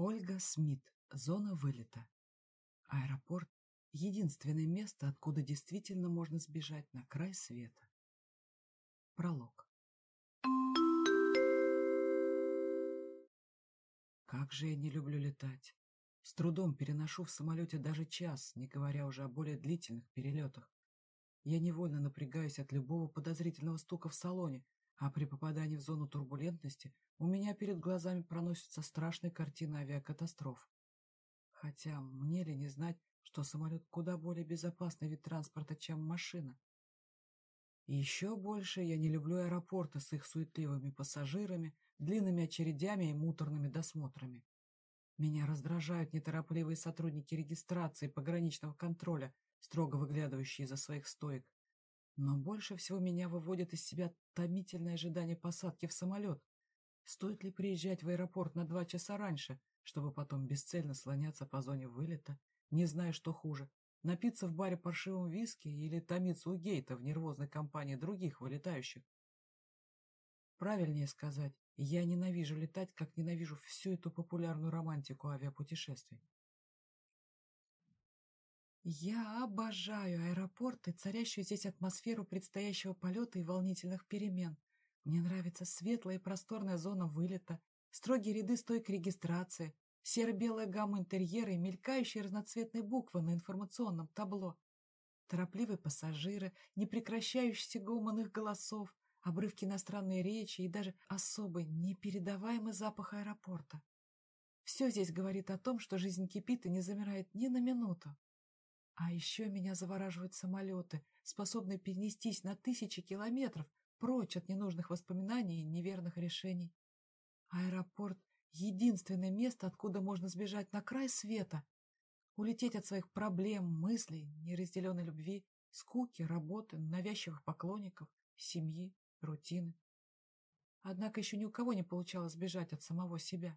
Ольга Смит. Зона вылета. Аэропорт — единственное место, откуда действительно можно сбежать на край света. Пролог. Как же я не люблю летать. С трудом переношу в самолете даже час, не говоря уже о более длительных перелетах. Я невольно напрягаюсь от любого подозрительного стука в салоне, а при попадании в зону турбулентности у меня перед глазами проносится страшная картина авиакатастроф. Хотя мне ли не знать, что самолет куда более безопасный вид транспорта, чем машина? Еще больше я не люблю аэропорты с их суетливыми пассажирами, длинными очередями и муторными досмотрами. Меня раздражают неторопливые сотрудники регистрации пограничного контроля, строго выглядывающие из-за своих стоек, но больше всего меня выводит из себя томительное ожидание посадки в самолет. Стоит ли приезжать в аэропорт на два часа раньше, чтобы потом бесцельно слоняться по зоне вылета, не зная, что хуже, напиться в баре паршивым виски или томиться у гейта в нервозной компании других вылетающих? Правильнее сказать, я ненавижу летать, как ненавижу всю эту популярную романтику авиапутешествий. Я обожаю аэропорты, царящую здесь атмосферу предстоящего полета и волнительных перемен. Мне нравится светлая и просторная зона вылета, строгие ряды стойк регистрации, серо-белая гамма интерьера и мелькающие разноцветные буквы на информационном табло. Торопливые пассажиры, непрекращающийся гомон их голосов, обрывки иностранной речи и даже особый, непередаваемый запах аэропорта. Все здесь говорит о том, что жизнь кипит и не замирает ни на минуту. А еще меня завораживают самолеты, способные перенестись на тысячи километров прочь от ненужных воспоминаний и неверных решений. Аэропорт — единственное место, откуда можно сбежать на край света, улететь от своих проблем, мыслей, неразделенной любви, скуки, работы, навязчивых поклонников, семьи, рутины. Однако еще ни у кого не получалось сбежать от самого себя.